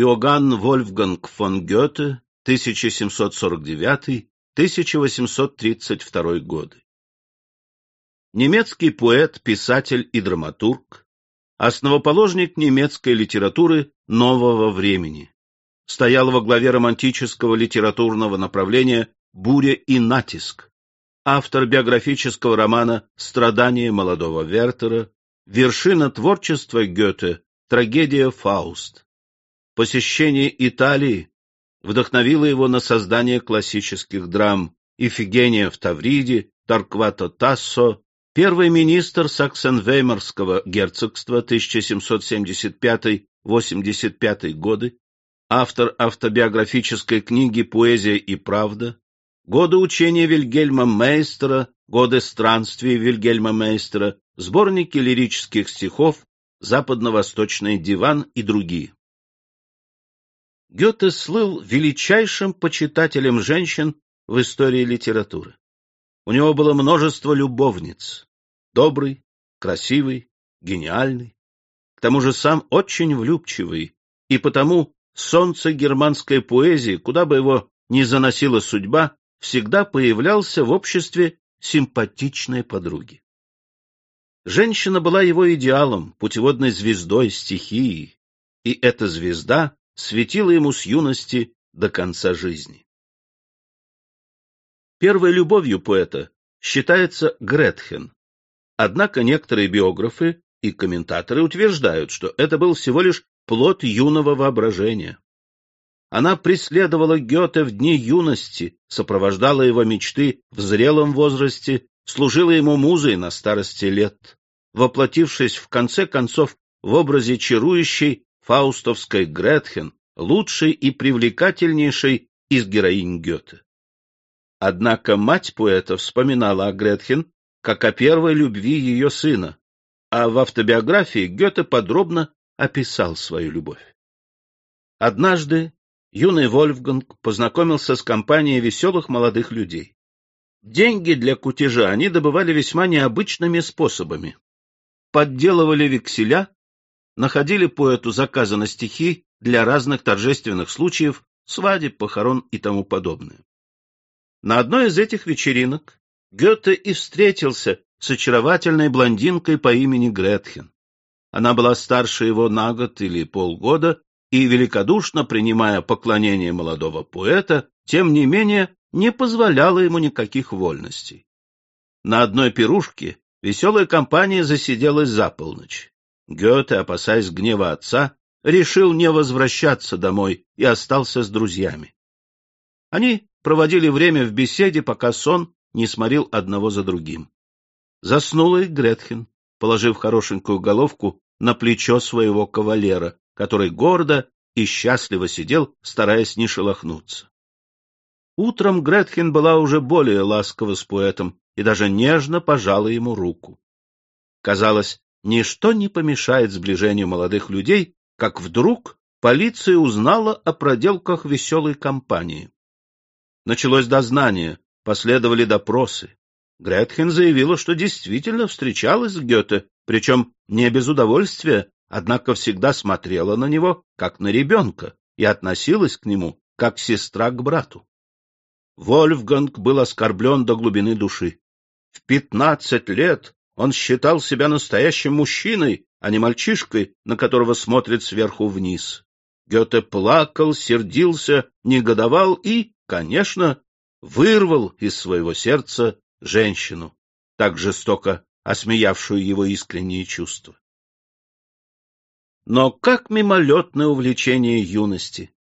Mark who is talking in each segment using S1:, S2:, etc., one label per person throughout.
S1: Иоганн Вольфганг фон Гёте, 1749-1832 годы. Немецкий поэт, писатель и драматург, основоположник немецкой литературы нового времени. Стоял во главе романтического литературного направления «Буря и натиск», автор биографического романа «Страдания молодого Вертера», вершина творчества Гёте, трагедия «Фауст». Посещение Италии вдохновило его на создание классических драм «Ифигения в Тавриде», «Торквато Тассо», первый министр Саксен-Веймарского герцогства 1775-85 годы, автор автобиографической книги «Поэзия и правда», годы учения Вильгельма Мейстера, годы странствий Вильгельма Мейстера, сборники лирических стихов, западно-восточный диван и другие. Гёте слыл величайшим почитателем женщин в истории литературы. У него было множество любовниц. Добрый, красивый, гениальный. К тому же сам очень влюбчивый, и потому солнце германской поэзии, куда бы его ни заносила судьба, всегда появлялся в обществе симпатичной подруги. Женщина была его идеалом, путеводной звездой, стихией, и эта звезда светила ему с юности до конца жизни. Первой любовью поэта считается Гретхен. Однако некоторые биографы и комментаторы утверждают, что это был всего лишь плод юного воображения. Она преследовала Гёте в дни юности, сопровождала его мечты в зрелом возрасте, служила ему музой на старости лет, воплотившись в конце концов в образе чарующей фаустовской Гретхен, лучшей и привлекательнейшей из героинь Гёте. Однако мать поэта вспоминала о Гретхен как о первой любви ее сына, а в автобиографии Гёте подробно описал свою любовь. Однажды юный Вольфганг познакомился с компанией веселых молодых людей. Деньги для кутежа они добывали весьма необычными способами. Подделывали векселя, находили поэту заказы на стихи для разных торжественных случаев, свадеб, похорон и тому подобное. На одной из этих вечеринок Гёте и встретился с очаровательной блондинкой по имени Гретхен. Она была старше его на год или полгода, и, великодушно принимая поклонение молодого поэта, тем не менее не позволяла ему никаких вольностей. На одной пирушке веселая компания засиделась за полночь. Гёте, опасаясь гнева отца, решил не возвращаться домой и остался с друзьями. Они проводили время в беседе, пока сон не сморил одного за другим. Заснула и Гретхен, положив хорошенькую головку на плечо своего кавалера, который гордо и счастливо сидел, стараясь не шелохнуться. Утром Гретхен была уже более ласкова с поэтом и даже нежно пожала ему руку. Казалось, ничто не помешает сближению молодых людей, как вдруг полиция узнала о проделках веселой компании. Началось дознание, последовали допросы. Гретхен заявила, что действительно встречалась с Гёте, причем не без удовольствия, однако всегда смотрела на него, как на ребенка, и относилась к нему, как сестра к брату. Вольфганг был оскорблен до глубины души. В пятнадцать лет он считал себя настоящим мужчиной, а не мальчишкой, на которого смотрит сверху вниз. Гёте плакал, сердился, негодовал и, конечно, вырвал из своего сердца женщину, так жестоко осмеявшую его искренние чувства. Но как мимолетное увлечение юности!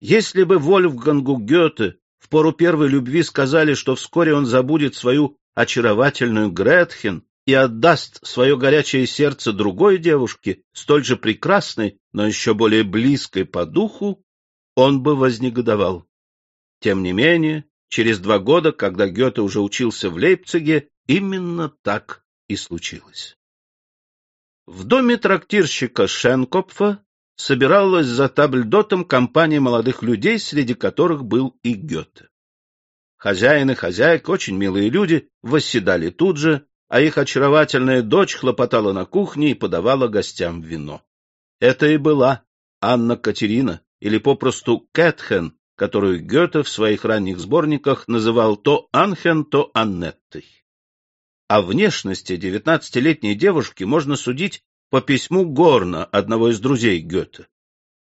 S1: Если бы Вольфгангу Гёте в пору первой любви сказали, что вскоре он забудет свою очаровательную Гретхен и отдаст свое горячее сердце другой девушке, столь же прекрасной, но еще более близкой по духу, он бы вознегодовал. Тем не менее, через два года, когда Гёте уже учился в Лейпциге, именно так и случилось. В доме трактирщика Шенкопфа собиралась за табльдотом компания молодых людей, среди которых был и Гёте. Хозяин и хозяйка, очень милые люди, восседали тут же, а их очаровательная дочь хлопотала на кухне и подавала гостям вино. Это и была Анна Катерина, или попросту Кэтхен, которую Гёте в своих ранних сборниках называл то Анхен, то Аннеттой. О внешности девятнадцатилетней девушки можно судить по письму Горна, одного из друзей Гёте.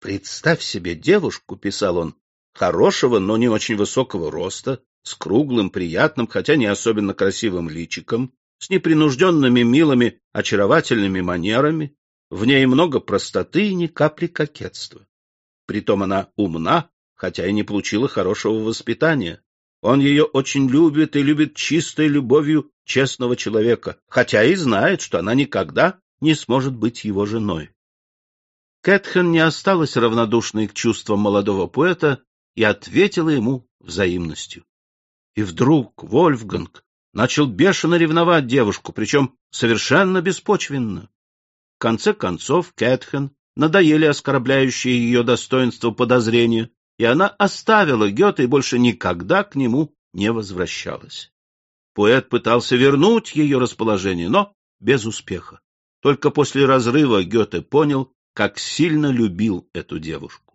S1: «Представь себе девушку», — писал он, — «хорошего, но не очень высокого роста, с круглым, приятным, хотя не особенно красивым личиком, с непринужденными, милыми, очаровательными манерами, в ней много простоты и ни капли кокетства. Притом она умна, хотя и не получила хорошего воспитания. Он ее очень любит и любит чистой любовью честного человека, хотя и знает, что она никогда не сможет быть его женой. Кэтхен не осталась равнодушной к чувствам молодого поэта и ответила ему взаимностью. И вдруг Вольфганг начал бешено ревновать девушку, причем совершенно беспочвенно. В конце концов Кэтхен надоели оскорбляющие ее достоинство подозрения, и она оставила Гёте и больше никогда к нему не возвращалась. Поэт пытался вернуть ее расположение, но без успеха. Только после разрыва Гёте понял, как сильно любил эту девушку.